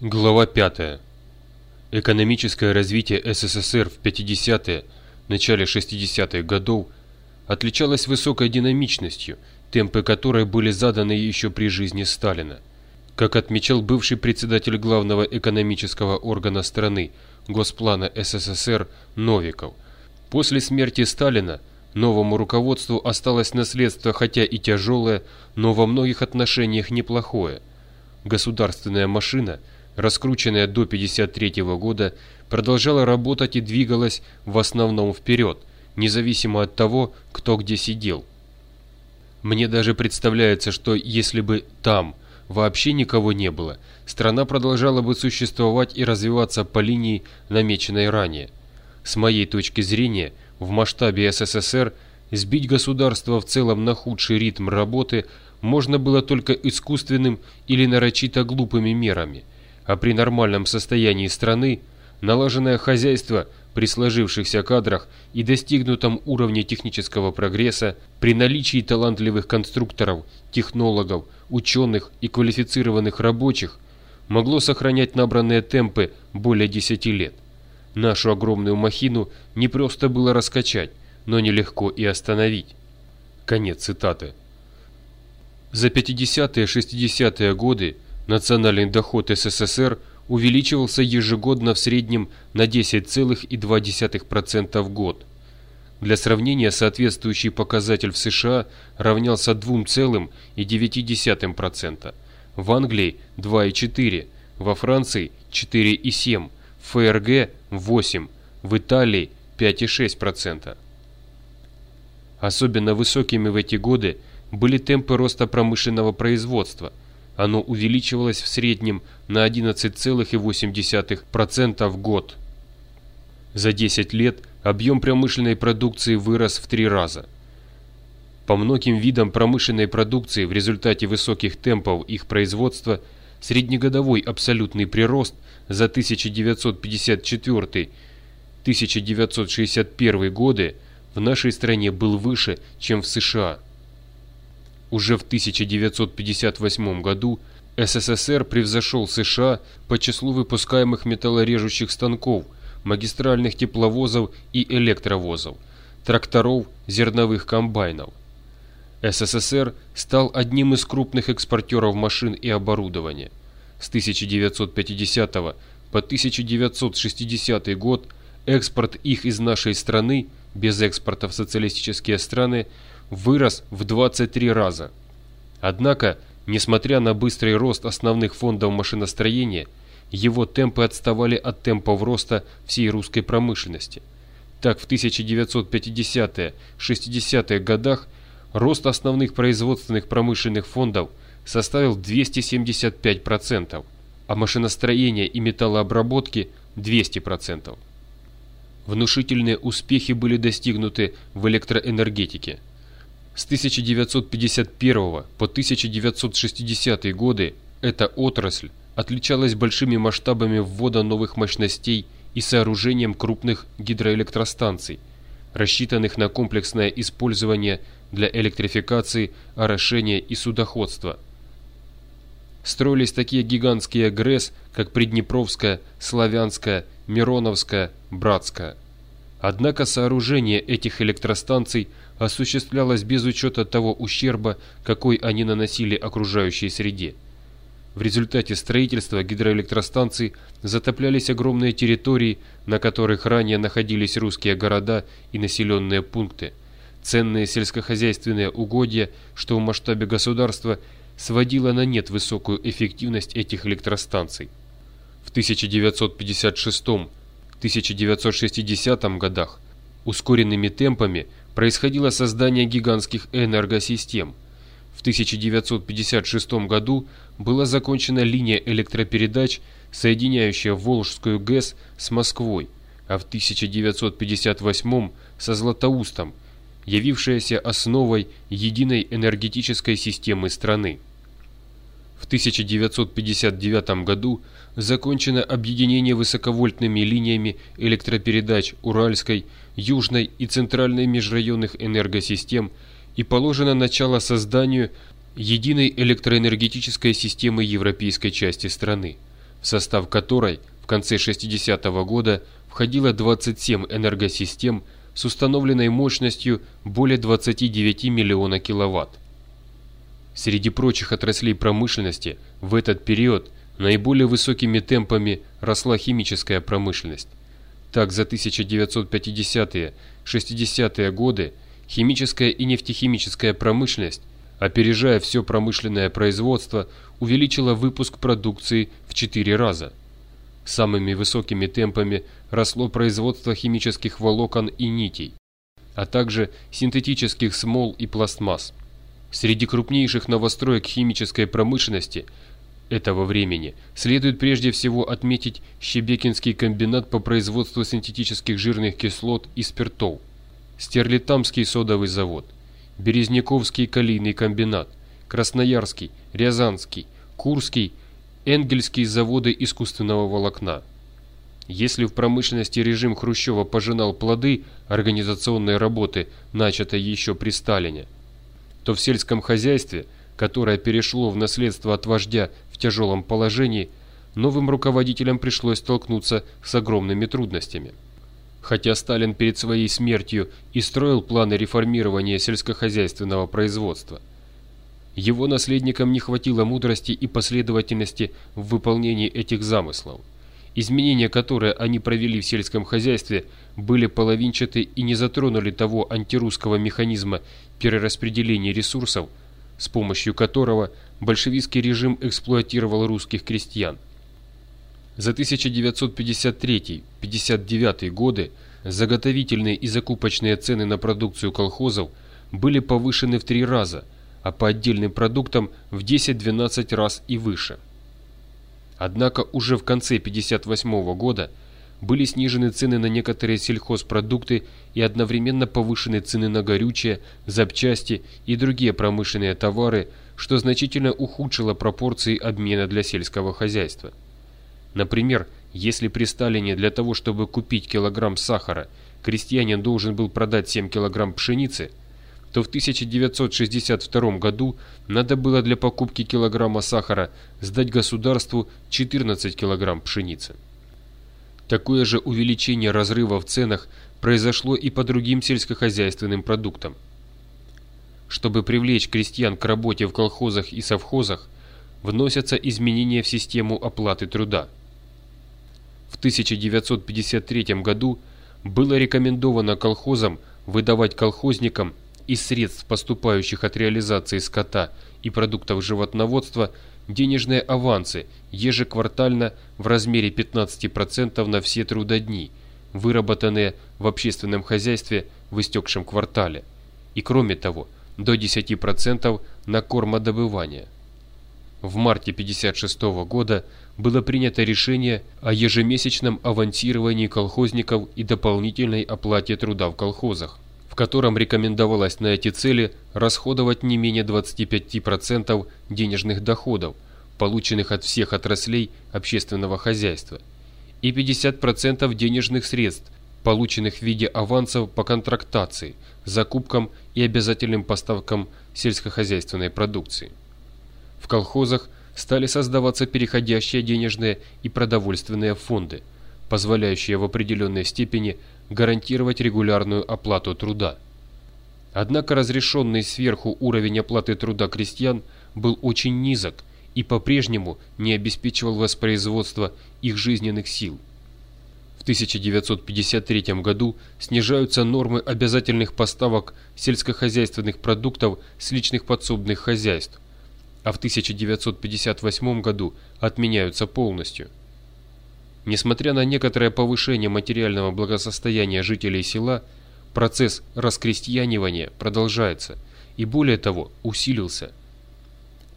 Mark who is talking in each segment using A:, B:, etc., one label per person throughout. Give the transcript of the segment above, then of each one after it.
A: Глава 5. Экономическое развитие СССР в 50-е, начале 60-х годов отличалось высокой динамичностью, темпы которой были заданы еще при жизни Сталина. Как отмечал бывший председатель главного экономического органа страны, Госплана СССР Новиков, после смерти Сталина новому руководству осталось наследство хотя и тяжелое, но во многих отношениях неплохое. Государственная машина – раскрученная до 1953 года, продолжала работать и двигалась в основном вперед, независимо от того, кто где сидел. Мне даже представляется, что если бы там вообще никого не было, страна продолжала бы существовать и развиваться по линии, намеченной ранее. С моей точки зрения, в масштабе СССР сбить государство в целом на худший ритм работы можно было только искусственным или нарочито глупыми мерами – а при нормальном состоянии страны налаженное хозяйство при сложившихся кадрах и достигнутом уровне технического прогресса, при наличии талантливых конструкторов, технологов, ученых и квалифицированных рабочих, могло сохранять набранные темпы более 10 лет. Нашу огромную махину не просто было раскачать, но нелегко и остановить. Конец цитаты. За 50-60-е годы Национальный доход СССР увеличивался ежегодно в среднем на 10,2% в год. Для сравнения, соответствующий показатель в США равнялся 2,9%, в Англии 2,4%, во Франции 4,7%, в ФРГ 8%, в Италии 5,6%. Особенно высокими в эти годы были темпы роста промышленного производства – оно увеличивалось в среднем на 11,8% в год. За 10 лет объем промышленной продукции вырос в три раза. По многим видам промышленной продукции в результате высоких темпов их производства среднегодовой абсолютный прирост за 1954-1961 годы в нашей стране был выше, чем в США – уже в 1958 году СССР превзошел США по числу выпускаемых металлорежущих станков, магистральных тепловозов и электровозов, тракторов, зерновых комбайнов. СССР стал одним из крупных экспортеров машин и оборудования. С 1950 по 1960 год экспорт их из нашей страны, без экспорта в социалистические страны, вырос в 23 раза. Однако, несмотря на быстрый рост основных фондов машиностроения, его темпы отставали от темпов роста всей русской промышленности. Так, в 1950-60-х годах рост основных производственных промышленных фондов составил 275%, а машиностроение и металлообработки – 200%. Внушительные успехи были достигнуты в электроэнергетике – с 1951 по 1960 годы эта отрасль отличалась большими масштабами ввода новых мощностей и сооружением крупных гидроэлектростанций, рассчитанных на комплексное использование для электрификации, орошения и судоходства. Строились такие гигантские ГРЭС, как Приднепровская, Славянская, Мироновская, Братская. Однако сооружение этих электростанций – осуществлялось без учета того ущерба, какой они наносили окружающей среде. В результате строительства гидроэлектростанций затоплялись огромные территории, на которых ранее находились русские города и населенные пункты, ценные сельскохозяйственные угодья, что в масштабе государства сводило на нет высокую эффективность этих электростанций. В 1956-1960 годах ускоренными темпами – происходило создание гигантских энергосистем. В 1956 году была закончена линия электропередач, соединяющая Волжскую ГЭС с Москвой, а в 1958 со Златоустом, явившаяся основой единой энергетической системы страны. В 1959 году закончено объединение высоковольтными линиями электропередач Уральской, Южной и Центральной межрайонных энергосистем и положено начало созданию единой электроэнергетической системы европейской части страны. в состав которой в конце 60-го года входило 27 энергосистем с установленной мощностью более 29 миллиона киловатт. Среди прочих отраслей промышленности в этот период наиболее высокими темпами росла химическая промышленность. Так, за 1950-60-е годы химическая и нефтехимическая промышленность, опережая все промышленное производство, увеличила выпуск продукции в 4 раза. Самыми высокими темпами росло производство химических волокон и нитей, а также синтетических смол и пластмасс. Среди крупнейших новостроек химической промышленности этого времени следует прежде всего отметить Щебекинский комбинат по производству синтетических жирных кислот и спиртов, Стерлитамский содовый завод, Березняковский калийный комбинат, Красноярский, Рязанский, Курский, Энгельские заводы искусственного волокна. Если в промышленности режим Хрущева пожинал плоды организационной работы, начатой еще при Сталине – то в сельском хозяйстве, которое перешло в наследство от вождя в тяжелом положении, новым руководителям пришлось столкнуться с огромными трудностями. Хотя Сталин перед своей смертью и строил планы реформирования сельскохозяйственного производства, его наследникам не хватило мудрости и последовательности в выполнении этих замыслов. Изменения, которые они провели в сельском хозяйстве, были половинчаты и не затронули того антирусского механизма перераспределения ресурсов, с помощью которого большевистский режим эксплуатировал русских крестьян. За 1953-59 годы заготовительные и закупочные цены на продукцию колхозов были повышены в три раза, а по отдельным продуктам в 10-12 раз и выше. Однако уже в конце 1958 года были снижены цены на некоторые сельхозпродукты и одновременно повышены цены на горючее, запчасти и другие промышленные товары, что значительно ухудшило пропорции обмена для сельского хозяйства. Например, если при Сталине для того, чтобы купить килограмм сахара, крестьянин должен был продать 7 килограмм пшеницы – то в 1962 году надо было для покупки килограмма сахара сдать государству 14 килограмм пшеницы. Такое же увеличение разрыва в ценах произошло и по другим сельскохозяйственным продуктам. Чтобы привлечь крестьян к работе в колхозах и совхозах, вносятся изменения в систему оплаты труда. В 1953 году было рекомендовано колхозам выдавать колхозникам из средств, поступающих от реализации скота и продуктов животноводства, денежные авансы ежеквартально в размере 15% на все трудодни, выработанные в общественном хозяйстве в истекшем квартале, и кроме того, до 10% на кормодобывание. В марте 1956 года было принято решение о ежемесячном авансировании колхозников и дополнительной оплате труда в колхозах котором рекомендовалось на эти цели расходовать не менее 25% денежных доходов, полученных от всех отраслей общественного хозяйства, и 50% денежных средств, полученных в виде авансов по контрактации, закупкам и обязательным поставкам сельскохозяйственной продукции. В колхозах стали создаваться переходящие денежные и продовольственные фонды, позволяющие в определенной степени гарантировать регулярную оплату труда. Однако разрешенный сверху уровень оплаты труда крестьян был очень низок и по-прежнему не обеспечивал воспроизводство их жизненных сил. В 1953 году снижаются нормы обязательных поставок сельскохозяйственных продуктов с личных подсобных хозяйств, а в 1958 году отменяются полностью. Несмотря на некоторое повышение материального благосостояния жителей села, процесс раскрестьянивания продолжается и более того усилился.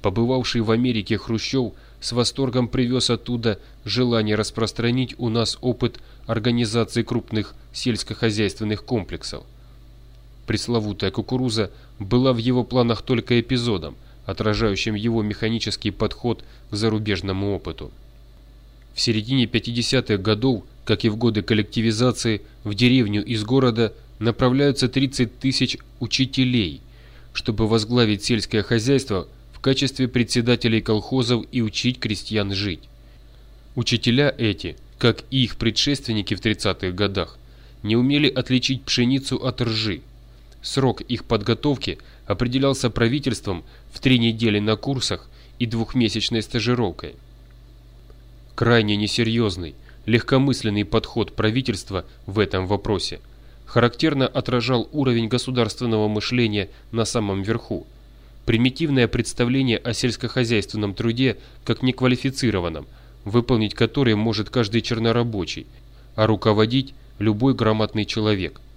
A: Побывавший в Америке Хрущев с восторгом привез оттуда желание распространить у нас опыт организации крупных сельскохозяйственных комплексов. Пресловутая кукуруза была в его планах только эпизодом, отражающим его механический подход к зарубежному опыту. В середине 50-х годов, как и в годы коллективизации, в деревню из города направляются 30 тысяч учителей, чтобы возглавить сельское хозяйство в качестве председателей колхозов и учить крестьян жить. Учителя эти, как и их предшественники в 30-х годах, не умели отличить пшеницу от ржи. Срок их подготовки определялся правительством в три недели на курсах и двухмесячной стажировкой. Крайне несерьезный, легкомысленный подход правительства в этом вопросе. Характерно отражал уровень государственного мышления на самом верху, примитивное представление о сельскохозяйственном труде как неквалифицированном, выполнить который может каждый чернорабочий, а руководить любой грамотный человек –